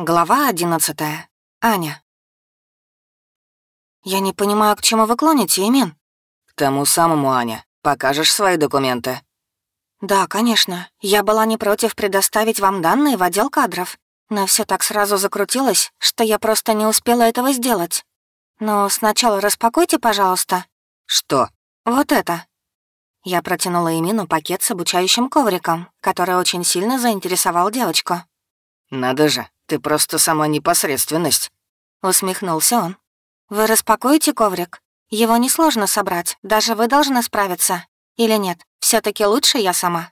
Глава одиннадцатая. Аня. «Я не понимаю, к чему вы клоните, Эмин?» «К тому самому, Аня. Покажешь свои документы?» «Да, конечно. Я была не против предоставить вам данные в отдел кадров, но все так сразу закрутилось, что я просто не успела этого сделать. Но сначала распакуйте, пожалуйста». «Что?» «Вот это». Я протянула Эмину пакет с обучающим ковриком, который очень сильно заинтересовал девочку. «Надо же, ты просто сама непосредственность», — усмехнулся он. «Вы распакуете коврик? Его несложно собрать, даже вы должны справиться. Или нет, все таки лучше я сама?»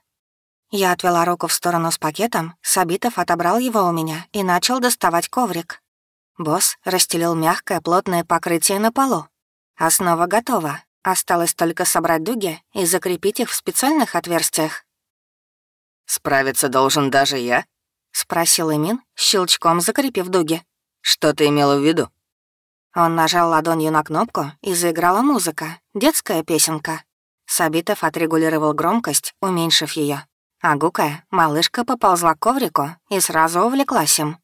Я отвела руку в сторону с пакетом, Сабитов отобрал его у меня и начал доставать коврик. Босс расстелил мягкое плотное покрытие на полу. Основа готова, осталось только собрать дуги и закрепить их в специальных отверстиях. «Справиться должен даже я?» — спросил Эмин, щелчком закрепив дуги. «Что ты имела в виду?» Он нажал ладонью на кнопку, и заиграла музыка, детская песенка. Сабитов отрегулировал громкость, уменьшив ее. А гукая, малышка поползла к коврику и сразу увлеклась им.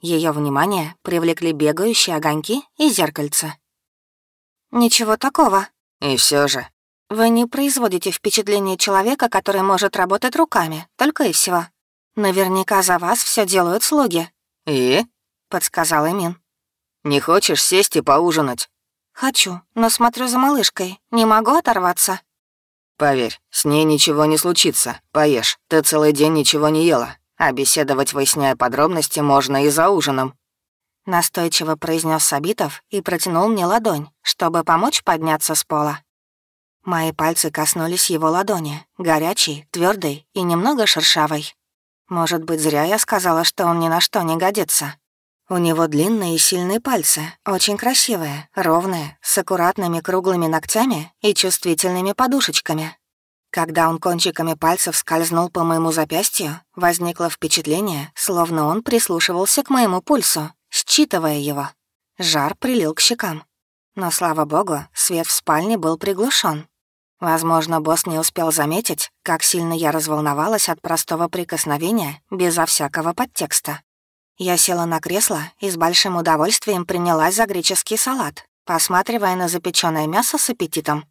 Ее внимание привлекли бегающие огоньки и зеркальца. «Ничего такого». «И все же». «Вы не производите впечатление человека, который может работать руками, только и всего». «Наверняка за вас все делают слуги». «И?» — подсказал Эмин. «Не хочешь сесть и поужинать?» «Хочу, но смотрю за малышкой. Не могу оторваться». «Поверь, с ней ничего не случится. Поешь. Ты целый день ничего не ела. А беседовать, выясняя подробности, можно и за ужином». Настойчиво произнес Сабитов и протянул мне ладонь, чтобы помочь подняться с пола. Мои пальцы коснулись его ладони, горячей, твердой и немного шершавой. Может быть, зря я сказала, что он ни на что не годится. У него длинные и сильные пальцы, очень красивые, ровные, с аккуратными круглыми ногтями и чувствительными подушечками. Когда он кончиками пальцев скользнул по моему запястью, возникло впечатление, словно он прислушивался к моему пульсу, считывая его. Жар прилил к щекам. Но, слава богу, свет в спальне был приглушен, Возможно, босс не успел заметить, как сильно я разволновалась от простого прикосновения, безо всякого подтекста. Я села на кресло и с большим удовольствием принялась за греческий салат, посматривая на запеченное мясо с аппетитом.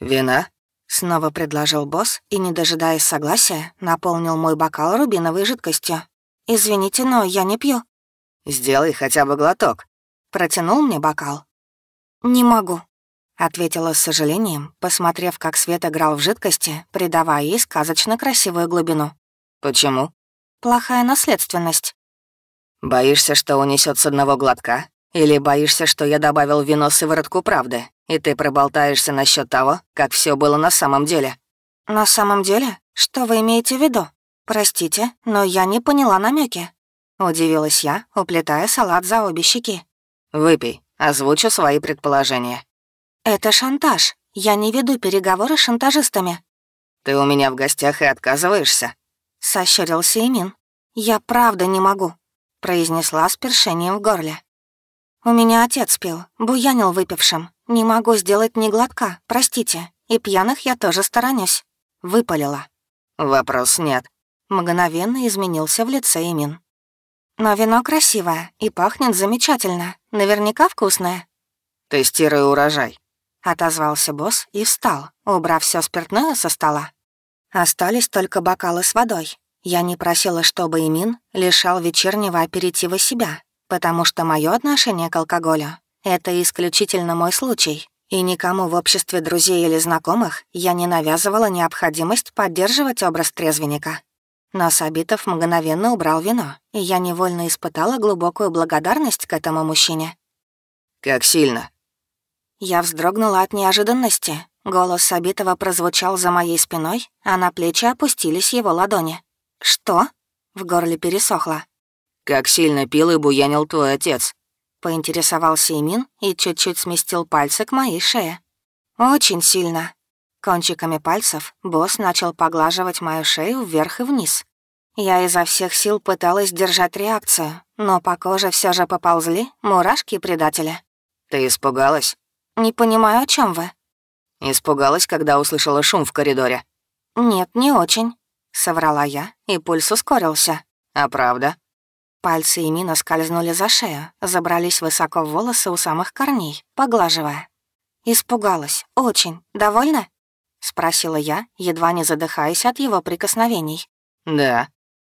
«Вина?» — снова предложил босс и, не дожидаясь согласия, наполнил мой бокал рубиновой жидкостью. «Извините, но я не пью». «Сделай хотя бы глоток». Протянул мне бокал. «Не могу», Ответила с сожалением, посмотрев, как свет играл в жидкости, придавая ей сказочно красивую глубину. «Почему?» «Плохая наследственность». «Боишься, что унесет с одного глотка? Или боишься, что я добавил вино сыворотку правды, и ты проболтаешься насчет того, как все было на самом деле?» «На самом деле? Что вы имеете в виду? Простите, но я не поняла намеки. Удивилась я, уплетая салат за обе щеки. «Выпей, озвучу свои предположения. «Это шантаж. Я не веду переговоры с шантажистами». «Ты у меня в гостях и отказываешься?» — сощурился Имин. «Я правда не могу», — произнесла с першением в горле. «У меня отец пил, буянил выпившим. Не могу сделать ни глотка, простите. И пьяных я тоже сторонюсь». Выпалила. «Вопрос нет». Мгновенно изменился в лице Имин. «Но вино красивое и пахнет замечательно. Наверняка вкусное». «Тестируй урожай», Отозвался босс и встал, убрав все спиртное со стола. Остались только бокалы с водой. Я не просила, чтобы Имин лишал вечернего аперитива себя, потому что мое отношение к алкоголю — это исключительно мой случай, и никому в обществе друзей или знакомых я не навязывала необходимость поддерживать образ трезвенника. Но Сабитов мгновенно убрал вино, и я невольно испытала глубокую благодарность к этому мужчине. «Как сильно?» Я вздрогнула от неожиданности. Голос Сабитова прозвучал за моей спиной, а на плечи опустились его ладони. «Что?» — в горле пересохло. «Как сильно пил и буянил твой отец?» — поинтересовался Имин и чуть-чуть сместил пальцы к моей шее. «Очень сильно». Кончиками пальцев босс начал поглаживать мою шею вверх и вниз. Я изо всех сил пыталась держать реакцию, но по коже все же поползли мурашки предателя. «Ты испугалась?» «Не понимаю, о чем вы?» Испугалась, когда услышала шум в коридоре. «Нет, не очень», — соврала я, и пульс ускорился. «А правда?» Пальцы Эмина скользнули за шею, забрались высоко в волосы у самых корней, поглаживая. «Испугалась. Очень. Довольна?» — спросила я, едва не задыхаясь от его прикосновений. «Да».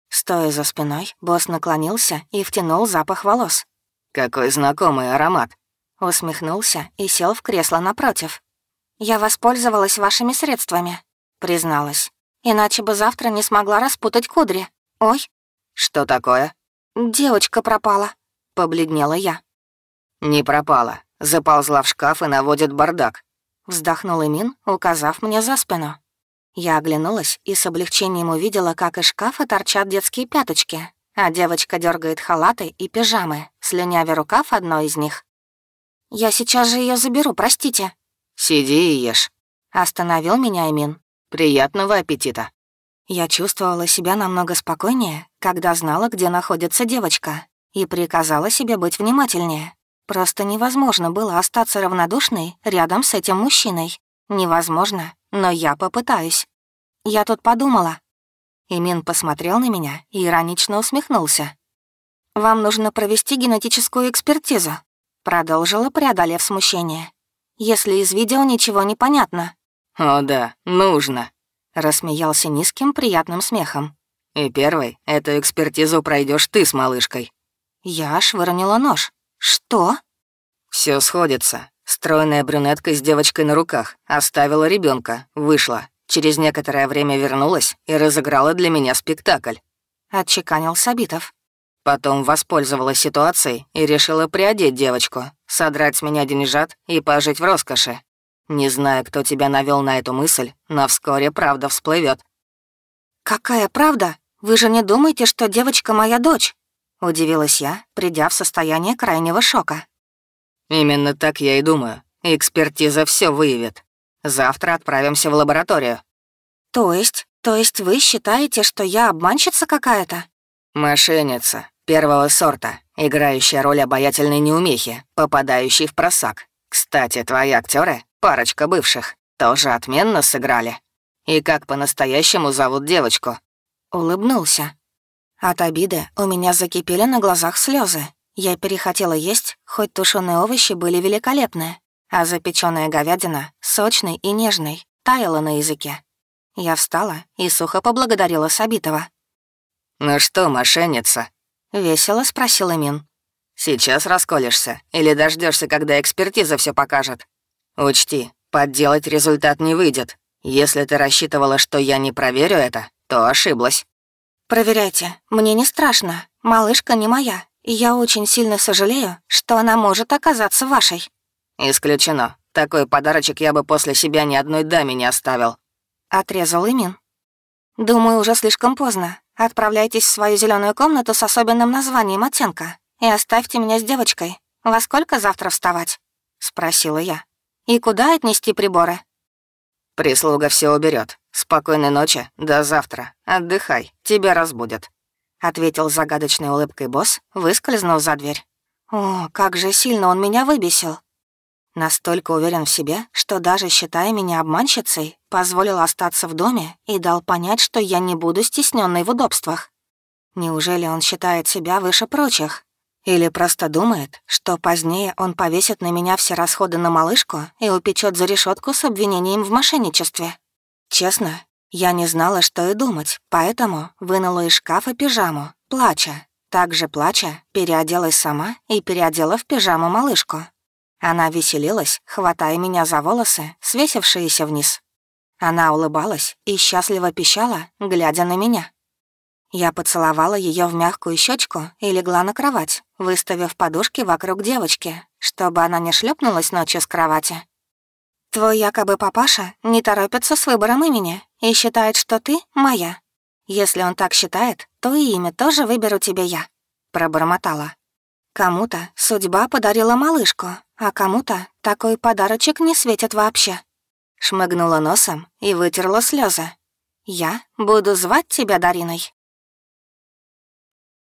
Стоя за спиной, босс наклонился и втянул запах волос. «Какой знакомый аромат!» Усмехнулся и сел в кресло напротив. «Я воспользовалась вашими средствами», — призналась. «Иначе бы завтра не смогла распутать кудри. Ой». «Что такое?» «Девочка пропала», — побледнела я. «Не пропала. Заползла в шкаф и наводит бардак», — вздохнул Эмин, указав мне за спину. Я оглянулась и с облегчением увидела, как из шкафа торчат детские пяточки, а девочка дергает халаты и пижамы, слюнявя рукав одной из них. «Я сейчас же ее заберу, простите». «Сиди и ешь», — остановил меня Эмин. «Приятного аппетита». Я чувствовала себя намного спокойнее, когда знала, где находится девочка, и приказала себе быть внимательнее. Просто невозможно было остаться равнодушной рядом с этим мужчиной. Невозможно, но я попытаюсь. Я тут подумала. Имин посмотрел на меня и иронично усмехнулся. «Вам нужно провести генетическую экспертизу», — продолжила, преодолев смущение. «Если из видео ничего не понятно». «О да, нужно», Рассмеялся низким приятным смехом. «И первый эту экспертизу пройдешь ты с малышкой». Я аж выронила нож. «Что?» Все сходится. Стройная брюнетка с девочкой на руках. Оставила ребенка, вышла. Через некоторое время вернулась и разыграла для меня спектакль. Отчеканил Сабитов. Потом воспользовалась ситуацией и решила приодеть девочку, содрать с меня деньжат и пожить в роскоши. Не знаю, кто тебя навел на эту мысль, но вскоре правда всплывет. «Какая правда? Вы же не думаете, что девочка моя дочь?» — удивилась я, придя в состояние крайнего шока. «Именно так я и думаю. Экспертиза все выявит. Завтра отправимся в лабораторию». «То есть? То есть вы считаете, что я обманщица какая-то?» «Мошенница. Первого сорта, играющая роль обаятельной неумехи, попадающей в просак. Кстати, твои актеры Парочка бывших. Тоже отменно сыграли. И как по-настоящему зовут девочку?» Улыбнулся. От обиды у меня закипели на глазах слезы. Я перехотела есть, хоть тушеные овощи были великолепны, а запеченная говядина, сочной и нежной, таяла на языке. Я встала и сухо поблагодарила Сабитова. «Ну что, мошенница?» — весело спросил Эмин. «Сейчас расколешься или дождешься, когда экспертиза все покажет?» Учти, подделать результат не выйдет. Если ты рассчитывала, что я не проверю это, то ошиблась. Проверяйте, мне не страшно. Малышка не моя, и я очень сильно сожалею, что она может оказаться вашей. Исключено. Такой подарочек я бы после себя ни одной даме не оставил. Отрезал Имин. Думаю, уже слишком поздно. Отправляйтесь в свою зеленую комнату с особенным названием оттенка и оставьте меня с девочкой. Во сколько завтра вставать? Спросила я. И куда отнести приборы? Прислуга все уберет. Спокойной ночи, до завтра. Отдыхай, тебя разбудят. Ответил загадочной улыбкой босс, выскользнув за дверь. О, как же сильно он меня выбесил. Настолько уверен в себе, что даже считая меня обманщицей, позволил остаться в доме и дал понять, что я не буду стесненной в удобствах. Неужели он считает себя выше прочих? Или просто думает, что позднее он повесит на меня все расходы на малышку и упечет за решетку с обвинением в мошенничестве. Честно, я не знала, что и думать, поэтому вынула из шкафа пижаму, плача. Также плача, переоделась сама и переодела в пижаму малышку. Она веселилась, хватая меня за волосы, свесившиеся вниз. Она улыбалась и счастливо пищала, глядя на меня. Я поцеловала ее в мягкую щечку и легла на кровать, выставив подушки вокруг девочки, чтобы она не шлепнулась ночью с кровати. «Твой якобы папаша не торопится с выбором имени и считает, что ты моя. Если он так считает, то и имя тоже выберу тебе я», — пробормотала. «Кому-то судьба подарила малышку, а кому-то такой подарочек не светит вообще». Шмыгнула носом и вытерла слезы. «Я буду звать тебя Дариной».